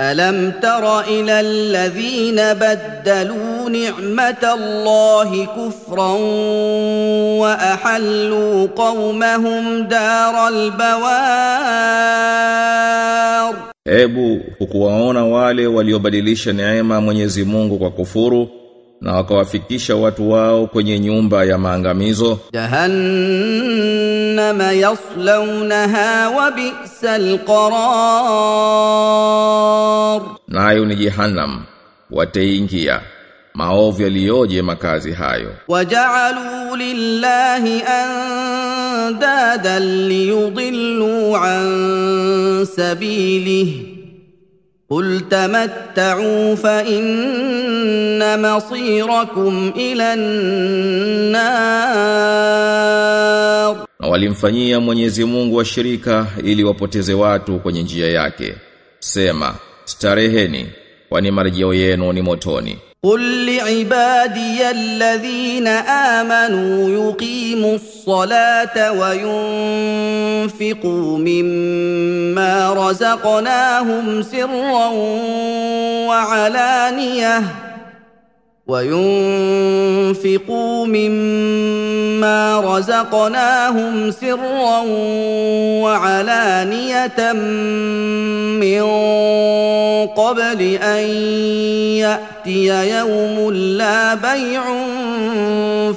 ألم تر إلى الذين بدلوا نعمة الله كفرا وأحلوا قومهم دار البوار Ebu hukuwaona wale waliobadilisha neema Mwenyezi Mungu kwa kufuru na wakawafikisha watu wao kwenye nyumba ya maangamizo جهنم يصلونها وبئس القرار. Nayo ni jehannam wataingia maovu yaliyoje makazi hayo. وجعلوا لله أندادا ليضلوا عن سبيله. قل تمتعوا فإن مصيركم إلى النار. na walimfanyia Mwenyezi Mungu washirika ili wapoteze watu kwenye njia yake sema stareheni kwani marejeo yenu ni motoni قل لعبادي الذين امنوا يقيموا الصلاه وينفقوا مما رزقناهم سرا وعلانيه وينفقوا مما رزقناهم سرا وعلانية من قبل أن يأتي يوم لا بيع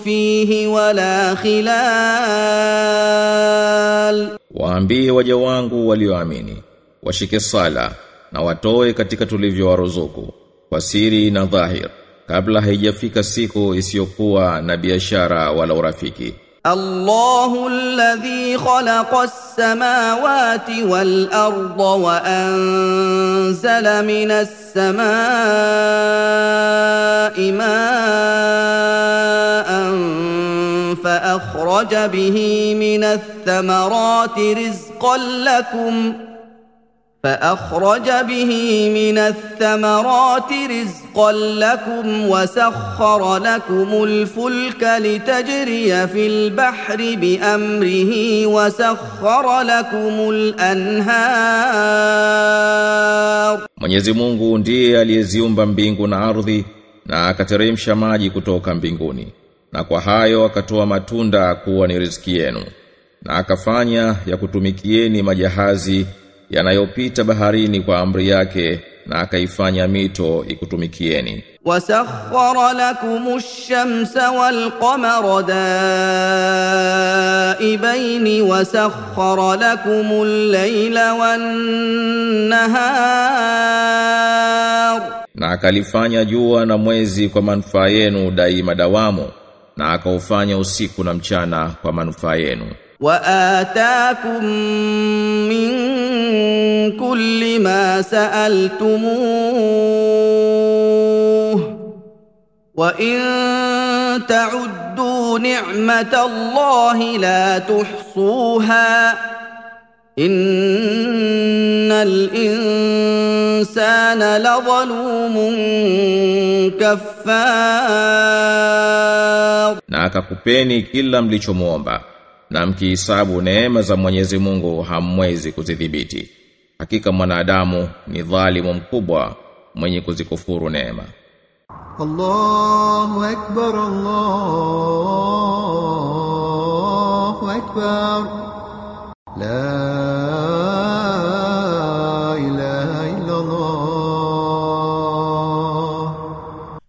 فيه ولا خلال. وأنبيه وجوانه وليؤمن وشك الصلاة نواتوي katika tulivyowaruzuku kwa siri na kabla haijafika siku isiyokuwa na biashara wala urafiki الله الذي خلق السماوات والارض وانزل من السماء ماء فاخرج به من الثمرات رزقا لكم فأخرج به من الثمرات رزقا لكم وسخر لكم الفلك لتجري في البحر بأمره وسخر لكم الأنهار Mwenyezi Mungu ndiye aliyeziumba mbingu na ardhi na akateremsha maji kutoka mbinguni na kwa hayo akatoa matunda kuwa ni riziki yenu na akafanya ya kutumikieni majahazi yanayopita baharini kwa amri yake na akaifanya mito ikutumikieni. Wasakhkhara lakumush shamsa wal qamara daibaini wasakhkhara lakumul layla wan nahar. Na akalifanya jua na mwezi kwa manufaa yenu daima dawamu na akaufanya usiku na mchana kwa manufaa yenu. وآتاكم من كل ما سألتموه وإن تعدوا نعمة الله لا تحصوها إن الإنسان لظلوم كفار. Na akakupeni kila mlichomuomba na mkihesabu neema za Mwenyezi Mungu hamwezi kuzidhibiti. Hakika mwanadamu ni dhalimu mkubwa mwenye kuzikufuru neema. Allahu akbar Allahu akbar La ilaha illa Allah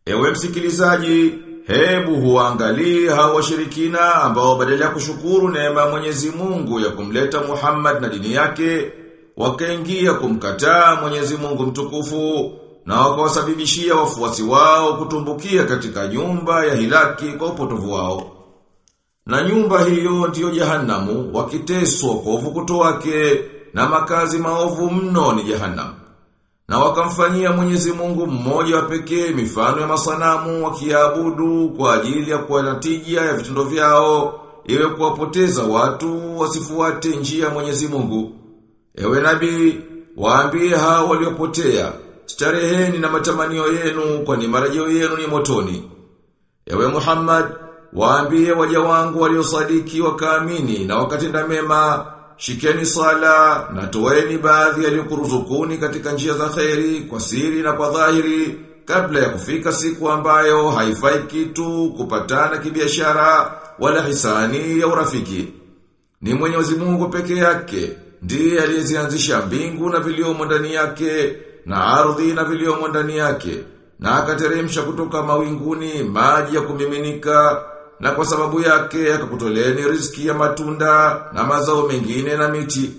Ewe msikilizaji hebu huangalie hao washirikina ambao badala ya kushukuru neema ya Mwenyezi Mungu ya kumleta Muhammad na dini yake, wakaingia kumkataa Mwenyezi Mungu mtukufu na wakawasababishia wafuasi wao kutumbukia katika nyumba ya hilaki kwa upotovu wao. Na nyumba hiyo ndiyo jehanamu wakiteswa kwa uvukuto wake na makazi maovu mno ni jahanamu. Na wakamfanyia Mwenyezi Mungu mmoja wa pekee mifano ya masanamu wakiabudu kwa ajili ya kuwa natija ya vitendo vyao iwe kuwapoteza watu wasifuate njia ya Mwenyezi Mungu. Ewe nabii, waambie hao waliopotea, stareheni na matamanio yenu kwani marejeo yenu ni motoni. Ewe Muhammad, waambie waja wangu waliosadiki wakaamini na wakatenda mema, shikeni sala na toeni baadhi yaliyokuruzukuni katika njia za kheri kwa siri na kwa dhahiri kabla ya kufika siku ambayo haifai kitu kupatana kibiashara wala hisani ya urafiki. Ni Mwenyezi Mungu peke yake ndiye aliyezianzisha mbingu na viliomo ndani yake na ardhi na viliomo ndani yake na akateremsha kutoka mawinguni maji ya kumiminika na kwa sababu yake akakutoleeni riziki ya matunda na mazao mengine na miti.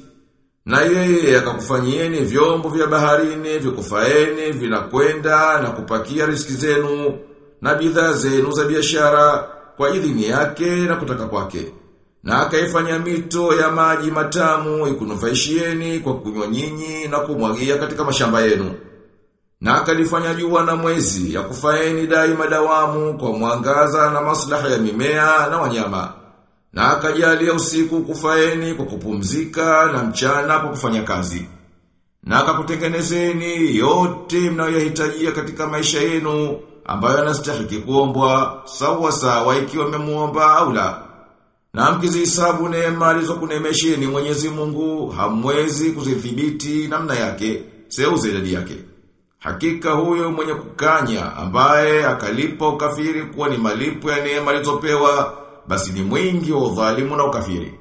Na yeye akakufanyieni vyombo vya baharini vikufaeni vinakwenda na kupakia riziki zenu na bidhaa zenu za biashara kwa idhini yake na kutaka kwake. Na akaifanya mito ya maji matamu ikunufaishieni kwa kunywa nyinyi na kumwagia katika mashamba yenu. Na akalifanya jua na mwezi ya kufaeni daima dawamu kwa mwangaza na maslaha ya mimea na wanyama. Na akajalia usiku kufaeni kwa kupumzika na mchana kwa kufanya kazi. Na akakutengenezeni yote mnayohitajia katika maisha yenu ambayo yanastahili kuombwa sawa sawa ikiwa mmemuomba au la. Na mkizihesabu neema alizokunemesheni Mwenyezi Mungu hamwezi kuzidhibiti namna yake, seuze idadi yake. Hakika huyo mwenye kukanya ambaye akalipa ukafiri kuwa ni malipo ya neema alizopewa basi ni mwingi wa udhalimu na ukafiri.